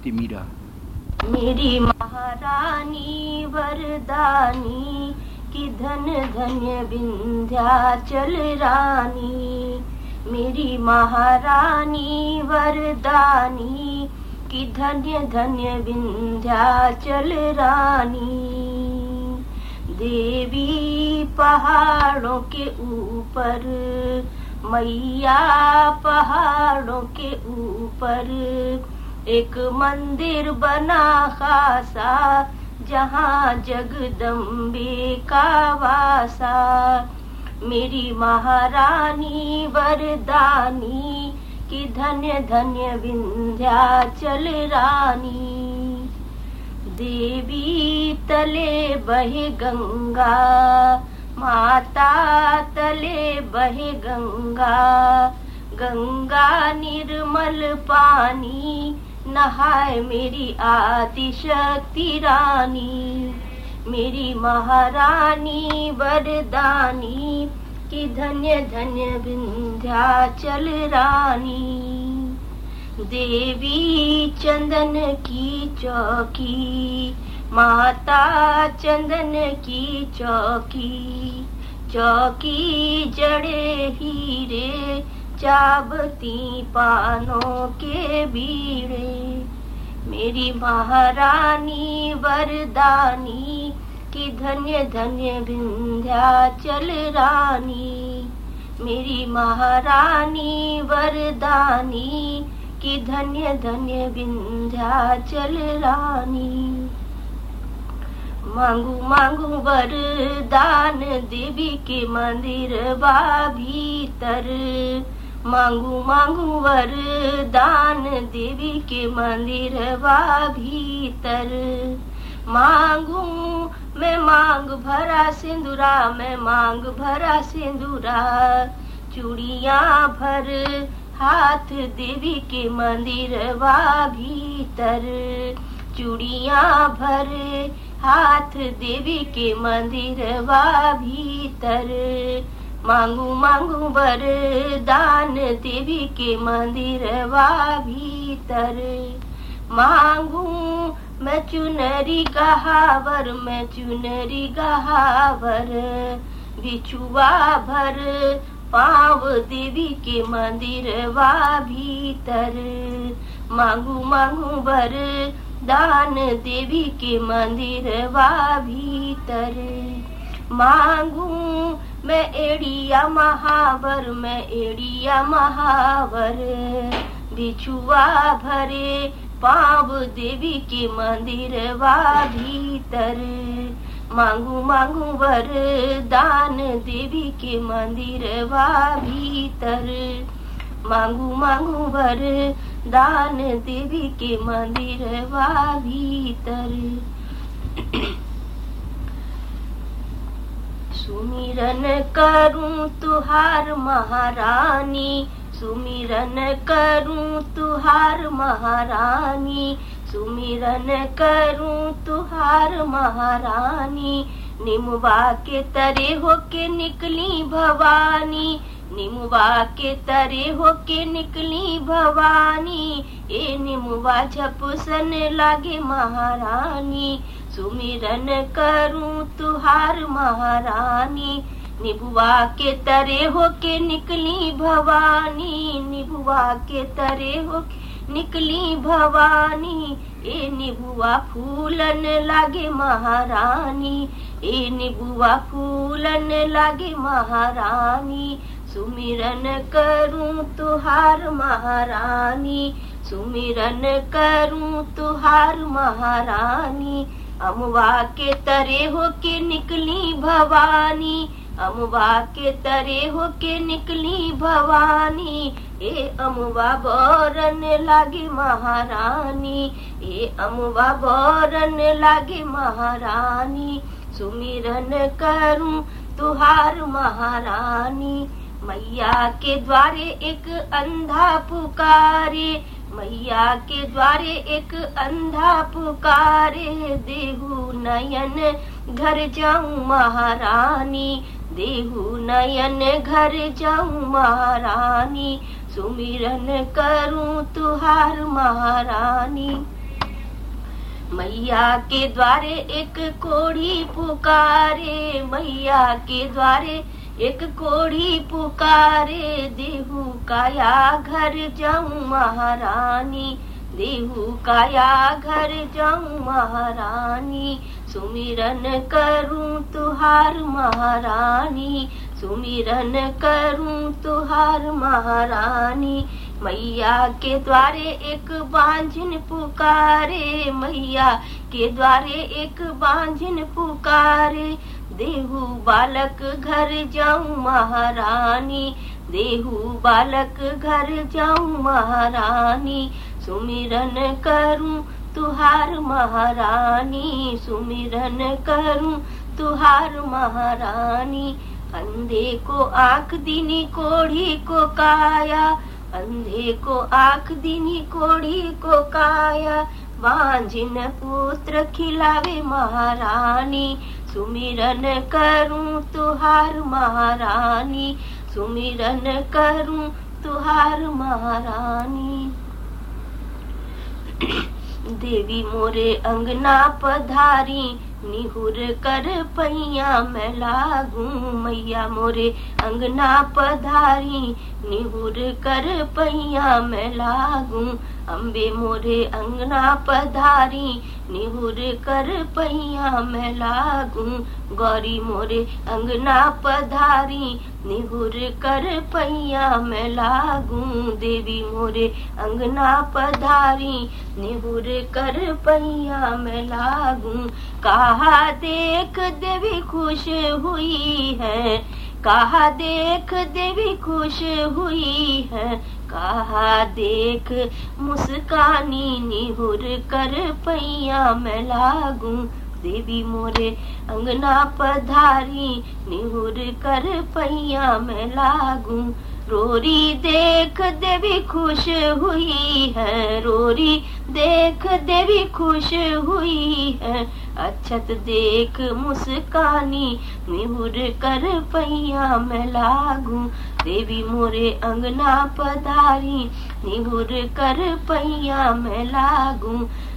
करती मीरा मेरी महारानी, वरदानी, की धन धन्य विंध्याचल रानी। मेरी महारानी, वरदानी, की धन्य धन्य विंध्याचल रानी। देवी पहाड़ों के ऊपर, मैया पहाड़ों के ऊपर एक मंदिर बना खासा जहाँ जगदम्बे का वासा। मेरी महारानी वरदानी की धन्य धन्य विंध्याचल रानी। देवी तले बहे गंगा माता तले बहे गंगा। गंगा निर्मल पानी नहाए मेरी आदि शक्ति रानी, मेरी महारानी वरदानी, की धन्य धन्य विंध्याचल रानी। देवी चंदन की चौकी, माता चंदन की चौकी चौकी जड़े हीरे चाबती पानों के बीड़े। मेरी महारानी वरदानी, की धन्य धन्य विंध्याचल रानी। मेरी महारानी वरदानी, की धन्य धन्य विंध्याचल रानी। मांगू मांगू वरदान देवी के मंदिर बा भीतर। मांगू मांगू वरदान देवी के मंदिर वा भीतर। मांगू, मैं मांग भरा सिंदूरा, मैं मांग भरा सिंदूरा। चूड़िया भर हाथ देवी के मंदिर वा भीतर। चूड़िया भर हाथ देवी के मंदिर वा भीतर। मांगू मांगू दान देवी के मंदिर वा भीतर। मांगू, मैं चुनरी गहावर, मैं चुनरी गहावर। बिछुआ भर पाव देवी के मंदिर वा भीतर। मांगू मांगू बर दान देवी के मंदिर वा भीतर। मांगू मैं एड़िया महावर, मैं एड़िया महावर। बिछुआ भरे पाव देवी के मंदिर वा भीतर। मांगू मांगू वर दान देवी के मंदिर वा भीतर। मांगू मांगू वर दान देवी के मंदिर वा भीतर। सुमिरन करूँ तुहार महारानी, सुमिरन करूँ तुहार महारानी, सुमिरन करूँ तुहार महारानी निमुबा के तरे होके निकली भवानी निमुबा के तरे होके निकली भवानी, ए निमुबा झपुसन लागे महारानी सुमिरन करूँ तुहार महारानी निबुआ के तरे हो के निकली भवानी निबुआ के तरे हो निकली भवानी, ए निबुआ फूलन लागे महारानी, ए निबुआ फूलन लागे महारानी, सुमिरन करूँ तुहार महारानी, सुमिरन करूँ तुहार महारानी अमुआ के तरे हो के निकली भवानी अमुआ के तरे हो के निकली भवानी, ए अमुआ बोरन लागे महारानी, ए अमुआ बोरन लागे महारानी, सुमिरन करूँ तुहार महारानी, मैया के द्वारे एक अंधा पुकारे मैया के द्वारे एक अंधा पुकारे देहू नयन, घर जाऊँ महारानी। देहू नयन, घर जाऊँ महारानी। सुमिरन करूँ तुहार महारानी। मैया के द्वारे एक कोड़ी पुकारे। मैया के द्वारे एक कोढ़ी पुकारे देहू काया घर जाऊँ महारानी। देहू काया घर जाऊँ महारानी। सुमिरन करूँ तुहार महारानी। सुमिरन करूँ तुहार महारानी। मैया के द्वारे एक बांझिन पुकारे। मैया के द्वारे एक बांझन पुकारे। देहू बालक घर जाऊँ महारानी, देहू बालक घर जाऊँ महारानी, सुमिरन करूँ तुहार महारानी, सुमिरन करूँ तुहार महारानी। अंधे को आँख दिनी कोढ़ी को काया, अंधे को आँख दिनी कोढ़ी को काया। बांझिन पुत्र खिलावे महारानी सुमिरन करूँ तुहार महारानी, सुमिरन करूँ तुहार महारानी। देवी मोरे अंगना पधारी, निहुर कर पैया मैं लागू। मैया मोरे अंगना पधारी निहुर कर पैया मैं लागू अम्बे मोरे अंगना पधारी। निहुर कर पैया मैं लागू, गौरी मोरे अंगना पधारी। निहुर कर पैया मैं लागू, देवी मोरे अंगना पधारी। निहुर कर पैया मैं लागू, कहा देख देवी खुश हुई है? कहा देख देवी खुश हुई है, कहा देख मुस्कानी निहुर कर पैया मैं लागू। देवी मोरे अंगना पधारी, निहुर कर पैया मैं लागू। रोरी देख देवी खुश हुई है, रोरी देख देवी खुश हुई है। अच्छत देख मुस्कानी, निहुर कर पैया मैं लागू। देवी मोरे अंगना पधारी, निहुर कर पैया मैं लागू।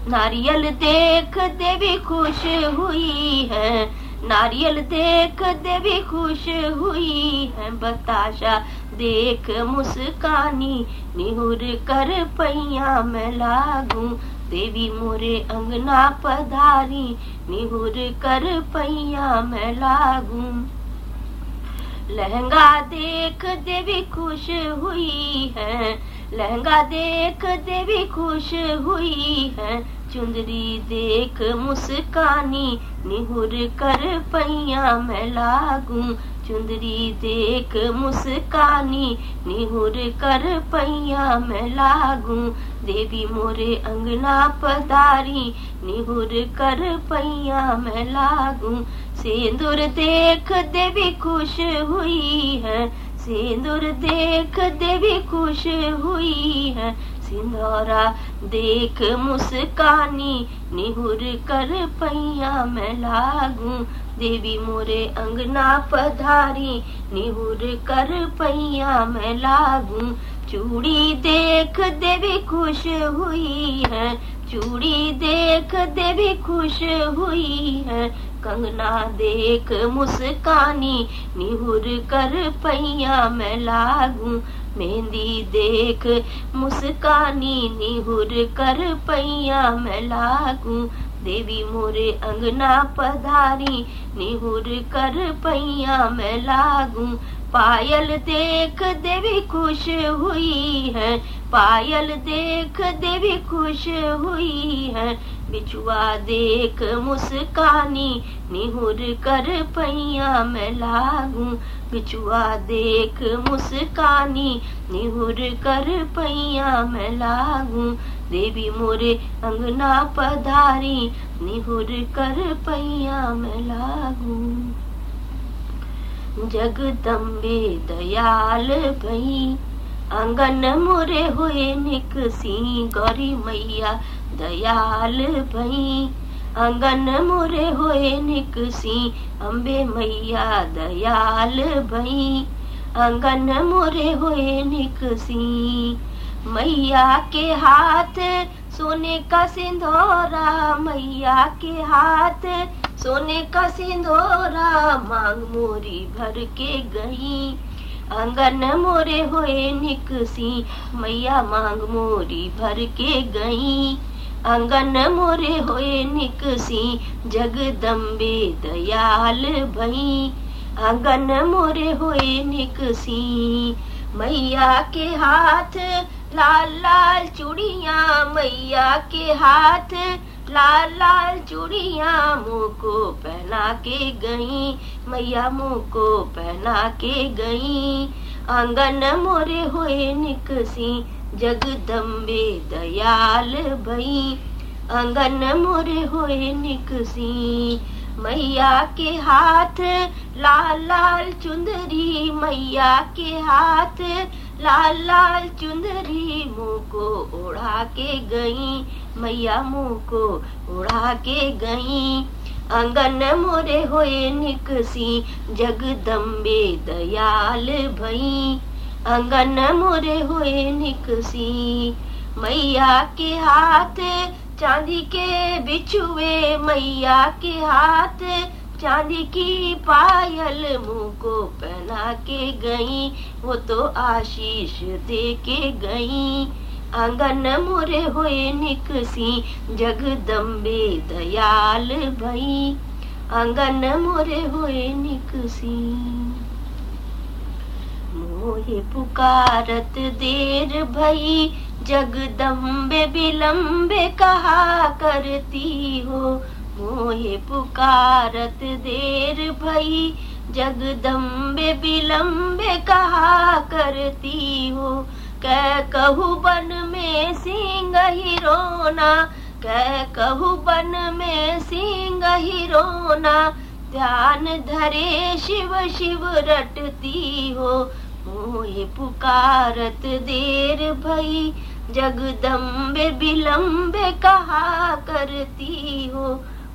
नारियल देख देवी खुश हुई है, नारियल देख देवी खुश हुई है। बताशा देख मुस्कानी, निहुर कर पैया मैं लागू। देवी मोरे अंगना पधारी, निहुर कर पैया मैं लागू। लहंगा देख देवी खुश हुई है, लहंगा देख देवी खुश हुई है। चुंदरी देख मुस्कानी, निहुर कर पैया मैं लागू। चुंदरी देख मुस्कानी, निहुर कर पैया मैं लागू। देवी मोरे अंगना पधारी, निहुर कर पैया मैं लागू। सिंदूर देख देवी खुश हुई है, सिंदूर देख देवी खुश हुई है। सिंदौरा देख मुस्कानी, निहुर कर पैया मैं लागू। देवी मोरे अंगना पधारी, निहुर कर पैया मैं लागू। चूड़ी देख देवी खुश हुई है, चूड़ी देख देवी खुश हुई है। कंगना देख मुस्कानी, निहुर कर पैया मैं लागू। मेहंदी देख मुस्कानी, निहुर कर पैया मैं लागू। देवी मोरे अंगना पधारी, निहुर कर पैया मैं लागू। पायल देख देवी खुश हुई है, पायल देख देवी खुश हुई है। बिछुआ देख मुस्कानी, निहुर कर पैया मैं लागू। बिछुआ देख मुस्कानी, निहुर कर पैया मैं लागू। देवी मोरे अंगना पधारी, निहुर कर पैया मैं लागू। जगदम्बे दयाल भई आँगन मोरे हुए निकसी गौरी मैया दयाल भई। आँगन मोरे होए निकसी अम्बे मैया दयाल भई। आँगन मोरे होए निकसी मैया के हाथ, सोने का सिंदूरा, मैया के हाथ, सोने का सिंदूरा, मांग मोरी भर के गई। आँगन मोरे होए निकसी, मैया मांग मोरी भर के गई। आँगन मोरे होए निकसी, जगदम्बे दयाल भई। आँगन मोरे होए निकसी, मैया के हाथ लाल लाल चूड़िया मैया के हाथ, लाल लाल चूड़िया मुँह को पहना के गई, मैया मुँह को पहना के गई। आँगन मोरे हुए निकसी, जगदम्बे दयाल भई। आँगन मोरे हुए निकसी, मैया के हाथ, लाल लाल चुंदरी मैया के हाथ लाल लाल चुंदरी मुँह को उड़ा के गई, मैया मुँह को उड़ा के गई। अंगन मोरे होए निकसी, जगदम्बे दयाल भई। अंगन मोरे होए निकसी, मैया के हाथ चांदी के बिछुए, मैया के हाथ चांदी की पायल मुँह को पहना के गई, वो तो आशीष दे के गई। आँगन मोरे हुए निकसी, जगदम्बे दयाल भई। आँगन मोरे हुए निकसी। मोहे पुकारत देर भई, जगदम्बे बिलम्बे कहा करती हो? मोहे पुकारत देर भई जगदम्बे बिलम्बे कहा करती हो? कह कहू बन में सिंह ही रोना कह कहू बन में सिंह ही रोना। ध्यान धरे शिव शिव रटती हो मोहे पुकारत देर भई जगदम्बे बिलम्बे कहा करती हो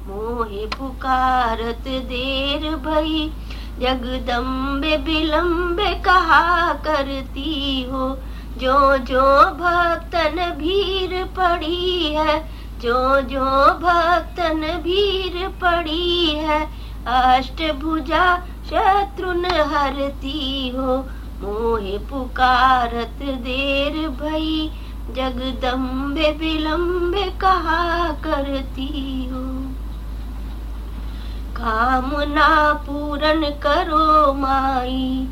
मोहे पुकारत देर भई, जगदम्बे बिलम्बे कहा करती हो? जो जो भक्तन भीड़ पड़ी है, जो जो भक्तन भीड़ पड़ी है अष्टभुजा शत्रुन हरती हो? मोहे पुकारत देर भई, जगदम्बे विलम्बे कहा करती हो? कामना पूरन करो माई,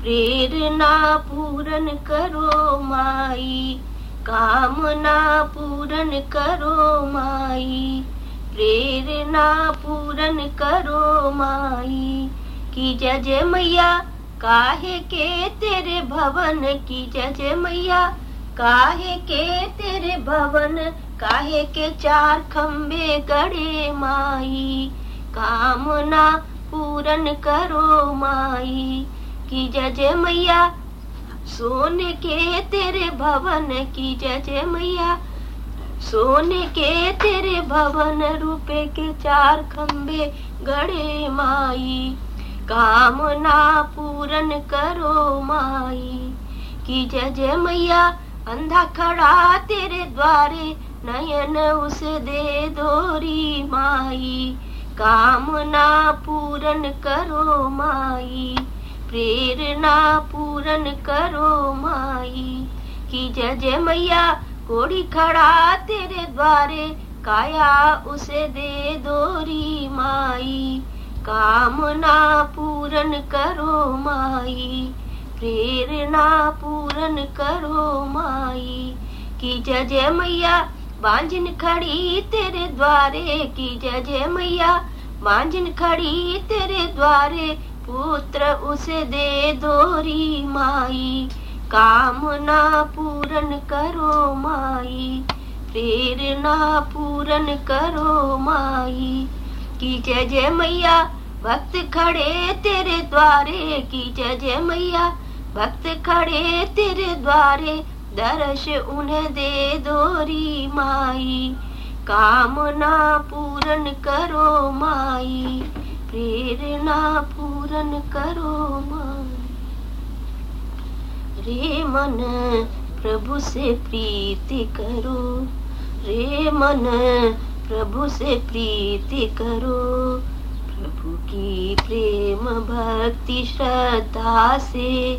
प्रेरणा पूरन करो माई, कामना पूरन करो माई, प्रेरणा पूरन करो माई, की जय मैया काहे के तेरे भवन, की जय मैया काहे के तेरे भवन, काहे के चार खम्बे गड़े माई। कामना पूरन करो माई, की जय मैया। सोने के तेरे भवन की जय मैया। सोने के तेरे भवन रुपए के चार खम्बे गड़े माई। कामना पूरन करो माई, की जय मैया। अंधा खड़ा तेरे द्वारे, नयन उसे दे दोरी माई। कामना पूरन करो माई, प्रेरणा पूरन करो माई। की जय जय मैया कोड़ी खड़ा तेरे द्वारे, काया उसे दे दोरी माई। कामना पूरन करो माई, प्रेरणा पूरन करो माई। की जय मैया, बांझिन खड़ी तेरे द्वारे, की जय मैया बांझिन खड़ी तेरे द्वारे, पुत्र उसे दे दोरी माई। कामना पूरन करो माई प्रेरणा पूरन करो माई। की जय जय मैया, भक्त खड़े तेरे द्वारे। की जय जय मैया, भक्त खड़े तेरे द्वारे। दर्श उन्हें दे दोरी माई। कामना पूरन करो माई, प्रेरणा पूरन करो माई। रे मन प्रभु से प्रीति करो, रे मन प्रभु से प्रीति करो। प्रभु की प्रेम भक्ति श्रद्धा से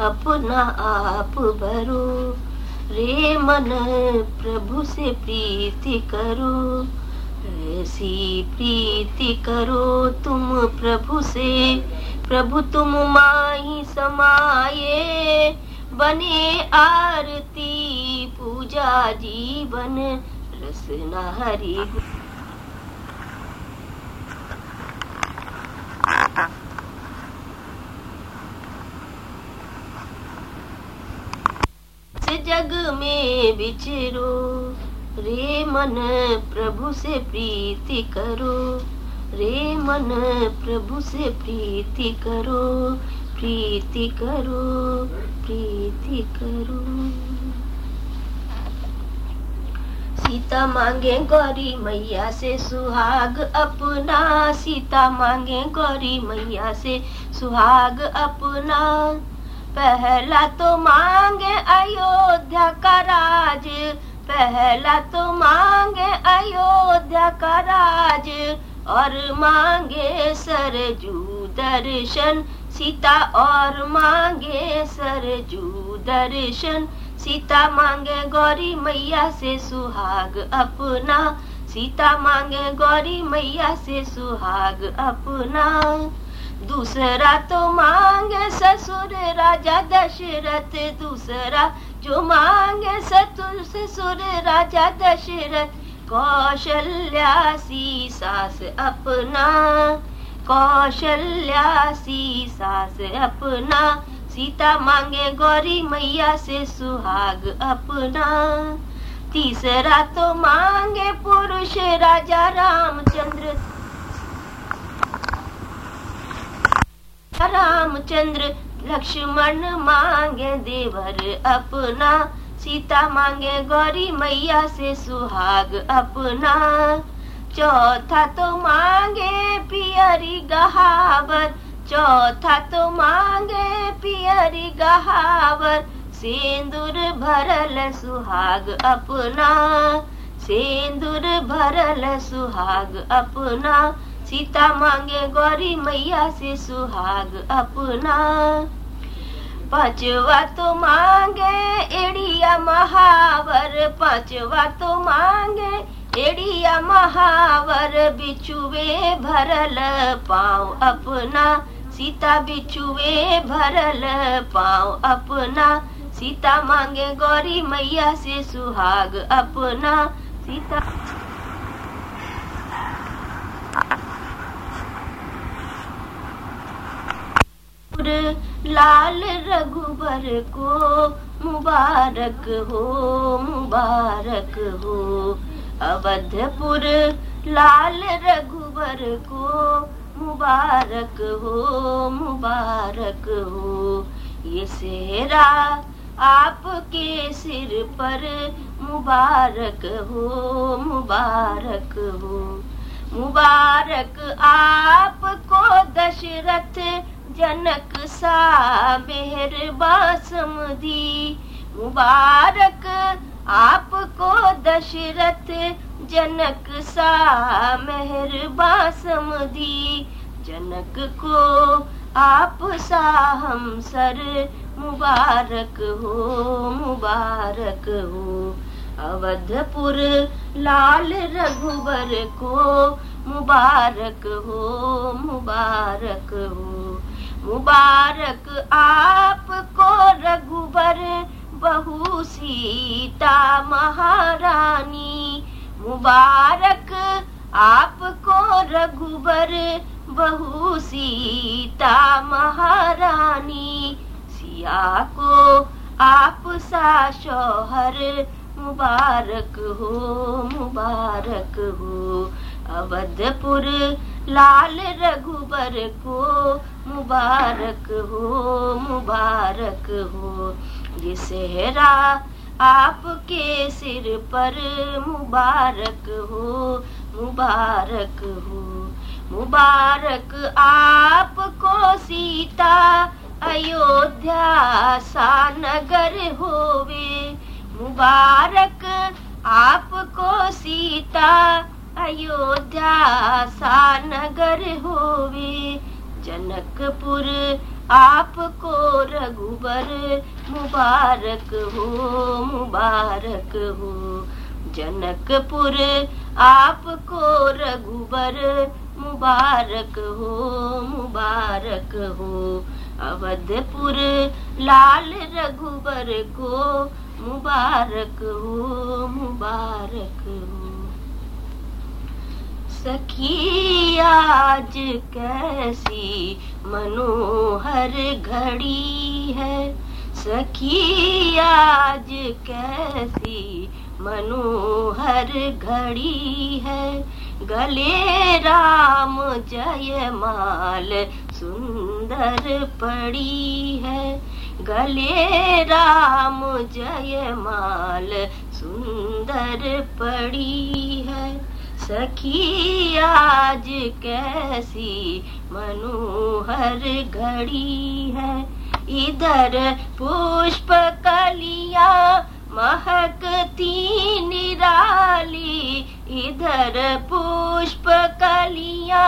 अपना आप भरो। रे मन, प्रभु से प्रीति करो। ऐसी प्रीति करो तुम प्रभु से। प्रभु तुम माही समाये, बने आरती पूजा जीवन, रसना हरि। में बिचरो, रे मन प्रभु से प्रीति करो, रे मन प्रभु से प्रीति करो प्रीति करो प्रीति करो। सीता मांगे गौरी मैया से सुहाग अपना, सीता मांगे गौरी मैया से सुहाग अपना। पहला तो मांगे अयोध्या का राज, पहला तो मांगे अयोध्या का राज, और मांगे सरजू दर्शन, सीता और मांगे सरजू दर्शन, सीता मांगे गौरी मैया से सुहाग अपना, सीता मांगे गौरी मैया से सुहाग अपना। दूसरा तो मांगे ससुर, राजा दशरथ। दूसरा जो मांगे सतुर, ससुर, राजा दशरथ। कौशल्या सी सास अपना कौशल्या सी सास अपना। सीता मांगे गौरी मैया से सुहाग अपना। तीसरा तो मांगे पुरुष, राजा रामचंद्र। रामचंद्र लक्ष्मण मांगे देवर अपना, सीता मांगे गौरी मैया से सुहाग अपना। चौथा तो मांगे पियरी गहावर, चौथा तो मांगे पियरी गहावर। सिंदूर भरल सुहाग अपना, सिंदूर भरल सुहाग अपना। सीता मांगे गौरी मैया से सुहाग अपना। पांचवा तो मांगे एड़िया महावर, पांचवा तो मांगे एड़िया महावर। बिचुए भरल पाँव अपना, सीता बिचुए भरल पाँव अपना। सीता मांगे गौरी मैया से सुहाग अपना, सीता लाल रघुबर को मुबारक हो मुबारक हो। अवधपुर लाल रघुबर को मुबारक हो मुबारक हो। ये सेहरा आपके सिर पर मुबारक हो मुबारक हो। मुबारक आपको दशरथ जनक सा मेहरबा समधी मुबारक आपको दशरथ जनक सा मेहरबा समधी जनक को आप सा हम सर मुबारक हो मुबारक हो। अवधपुर लाल रघुबर को मुबारक हो मुबारक हो। मुबारक आपको रघुबर बहु सीता महारानी। मुबारक आपको रघुबर बहु सीता महारानी। सिया को आप सा शोहर, मुबारक हो मुबारक हो। अवधपुर लाल रघुबर को मुबारक हो मुबारक हो। ये सेहरा आपके सिर पर मुबारक हो मुबारक हो। मुबारक आपको सीता अयोध्या सा नगर होवे। मुबारक आपको सीता अयोध्या सा नगर होवे। जनकपुर आपको रघुबर, मुबारक हो मुबारक हो। जनकपुर आपको रघुबर, मुबारक हो मुबारक हो। अवधपुर लाल रघुबर को मुबारक हो मुबारक हो। सखी, आज कैसी मनोहर घड़ी है। सखी, आज कैसी मनोहर घड़ी है। गले राम जय माल सुंदर पड़ी है। गले राम जय माल सुंदर पड़ी है। सखी, आज कैसी मनोहर घड़ी है। इधर पुष्प कलिया महकती निराली, इधर पुष्प कलिया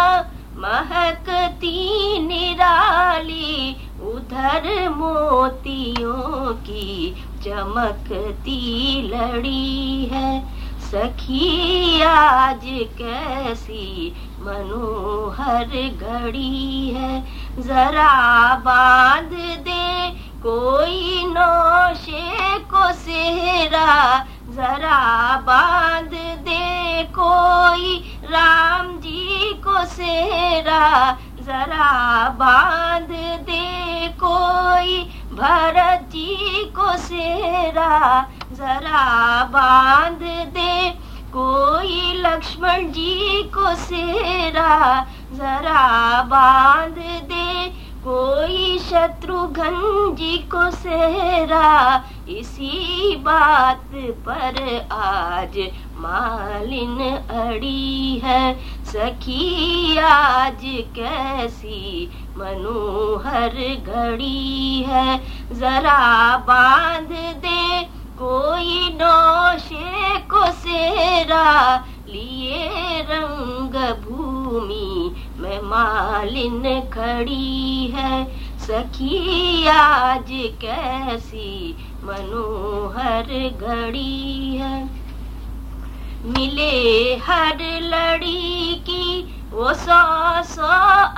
महकती निराली, उधर मोतियों की चमकती लड़ी है। सखी, आज कैसी मनोहर घड़ी है। जरा बाँध दे, कोई नौशे को सेहरा। जरा बाँध दे, कोई राम जी को सेहरा। जरा बाँध दे, कोई भरत जी को सेहरा। जरा बाँध दे। कोई लक्ष्मण जी को सेरा। जरा बाँध दे। कोई शत्रुघ्न जी को सेरा। इसी बात पर आज मालिन अड़ी है। सखी, आज कैसी मनोहर घड़ी है। जरा बाँध दे। कोई नौशे को सेरा लिए रंग भूमि में मालिन खड़ी है। सखी, आज कैसी मनोहर घड़ी है। मिले हर लड़ी की, वो सौ सौ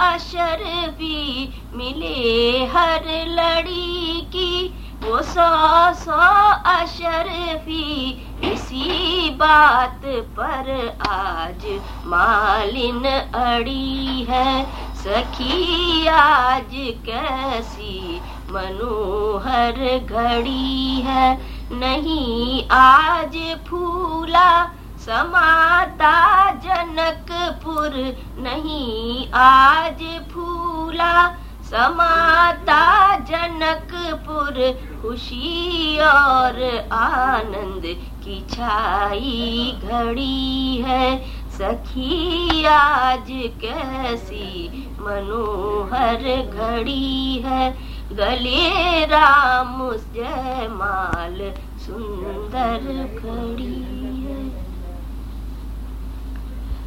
अशर भी। मिले हर लड़ी की वो सौ सौ अशरफी इसी बात पर आज मालिन अड़ी है। सखी, आज कैसी मनोहर घड़ी है। नहीं, आज फूला समाता जनकपुर। नहीं, आज फूला समाता जनकपुर, खुशी और आनंद की छाई घड़ी है। सखी, आज कैसी मनोहर घड़ी है। गले राम जय माल सुंदर घड़ी है।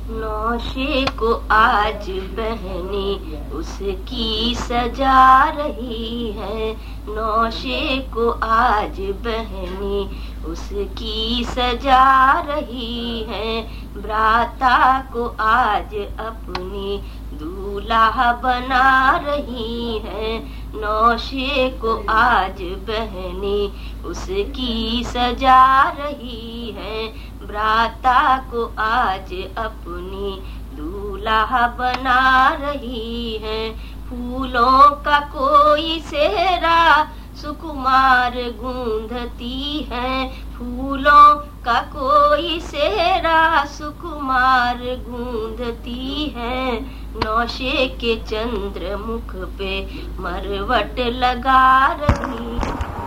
नौशे को आज बहनी उसकी सजा रही है। नौशे को आज बहनी उसकी सजा रही है। ब्राता को आज अपनी दूल्हा बना रही है। नौशे को आज बहनी उसकी सजा रही है। भ्राता को आज अपनी दूल्हा बना रही है। फूलों का कोई सेहरा सुकुमार गूंधती है। फूलों का कोई सेहरा सुकुमार गूंधती है। नौशे के चंद्र मुख पे मरवट लगा रही।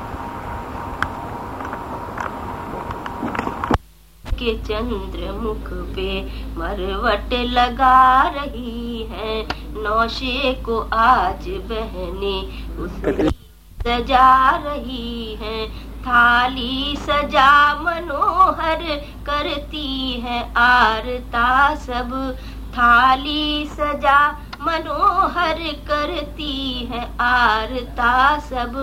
के चंद्र मुख पे मरवट लगा रही है। नौशे को आज बहने उसकी सजा रही है। थाली सजा मनोहर करती है। आरता सब थाली सजा मनोहर करती है। आरता सब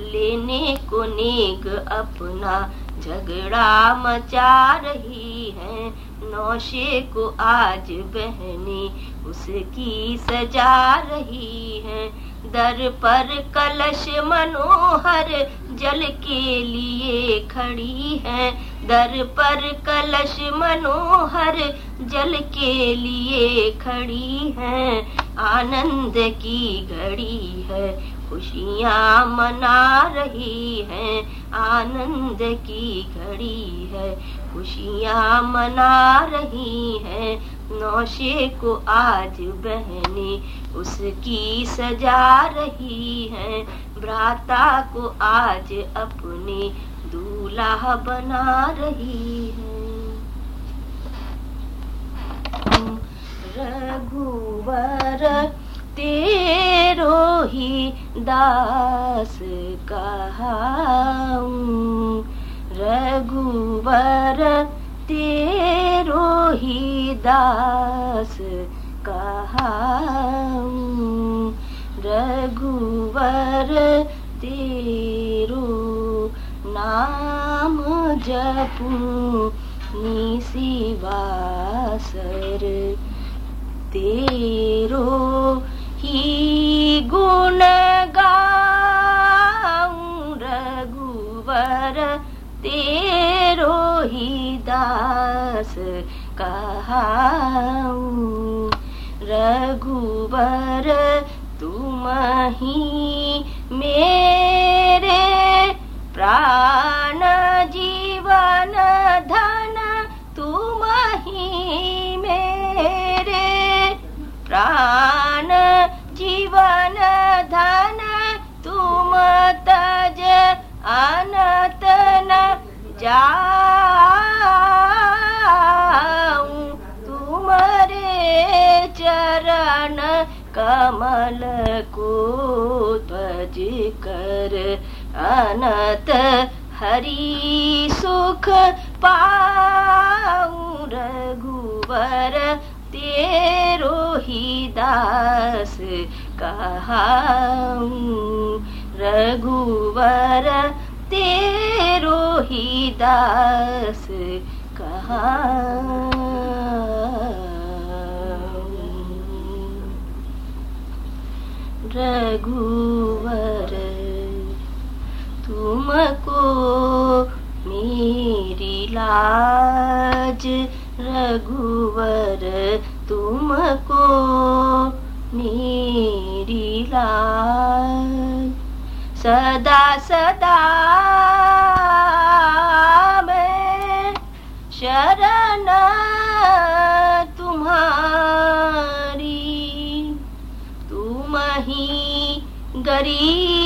लेने को नेग अपना झगड़ा मचा रही है। नौशे को आज बहने उसकी सजा रही है। दर पर कलश मनोहर जल के लिए खड़ी है। दर पर कलश मनोहर जल के लिए खड़ी है। आनंद की घड़ी है। खुशियाँ मना रही है, आनंद की घड़ी है। खुशियाँ मना रही है, नौशे को आज बहने, उसकी सजा रही है। भ्राता को आज अपने दूल्हा बना रही है। रघुवर तेरो ही दास कहाऊं। रघुवर तेरो ही दास कहाऊं। रघुवर तेरो नाम जपू निशिवासर तेरो ही गुण गाऊं रघुवर तेरो ही दास कहाऊं। रघुवर तुम ही मेरे प्राण जीवन धन तुम ही मेरे प्राण जीवन धन तज अनत न जाऊं तुम्हारे चरण कमल को भज कर। अनत हरि सुख पाऊं रघुवर तेरो ही दास रघुवर तेरो ही दास कहाऊं रघुवर तुमको मेरी लाज रघुवर तुमको मेरी लाल सदा सदा मैं शरण तुम्हारी तुम ही गरीब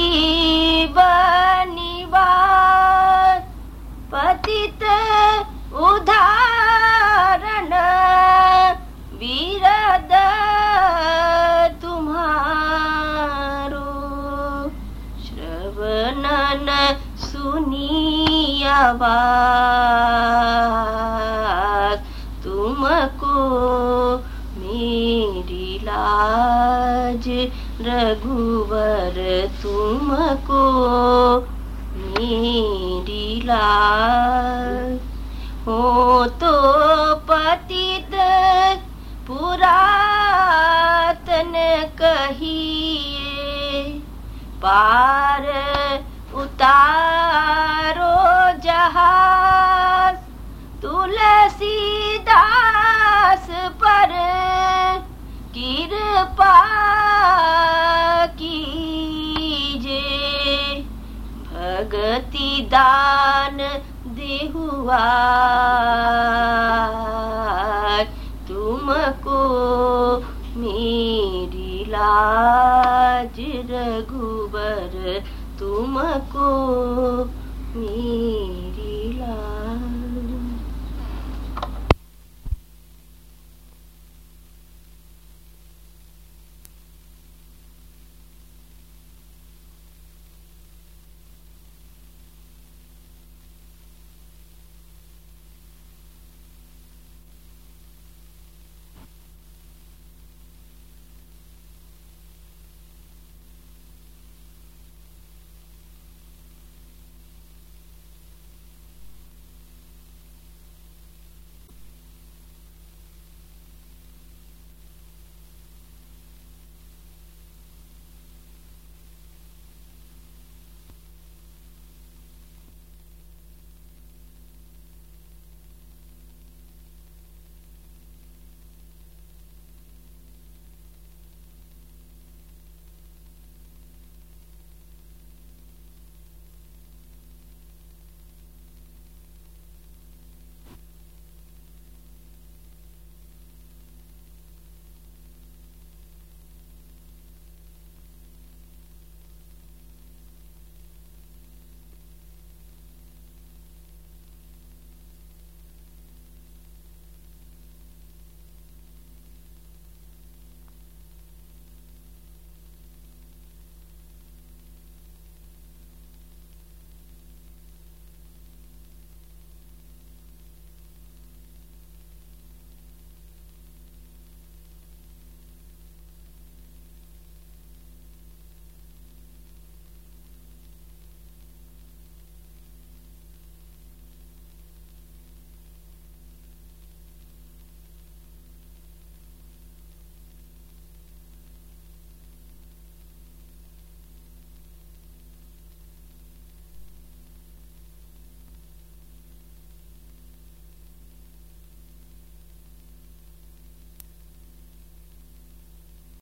बात तुमको मेरी लाज, रघुवर तुमको मेरी लाज। हो तो पतित पुरातन कहिए, पार उतारो जहाज़ तुलसीदास पर कृपा कीजे भगति दान देहुआ। तुमको मेरी लाज रघुबर तुमको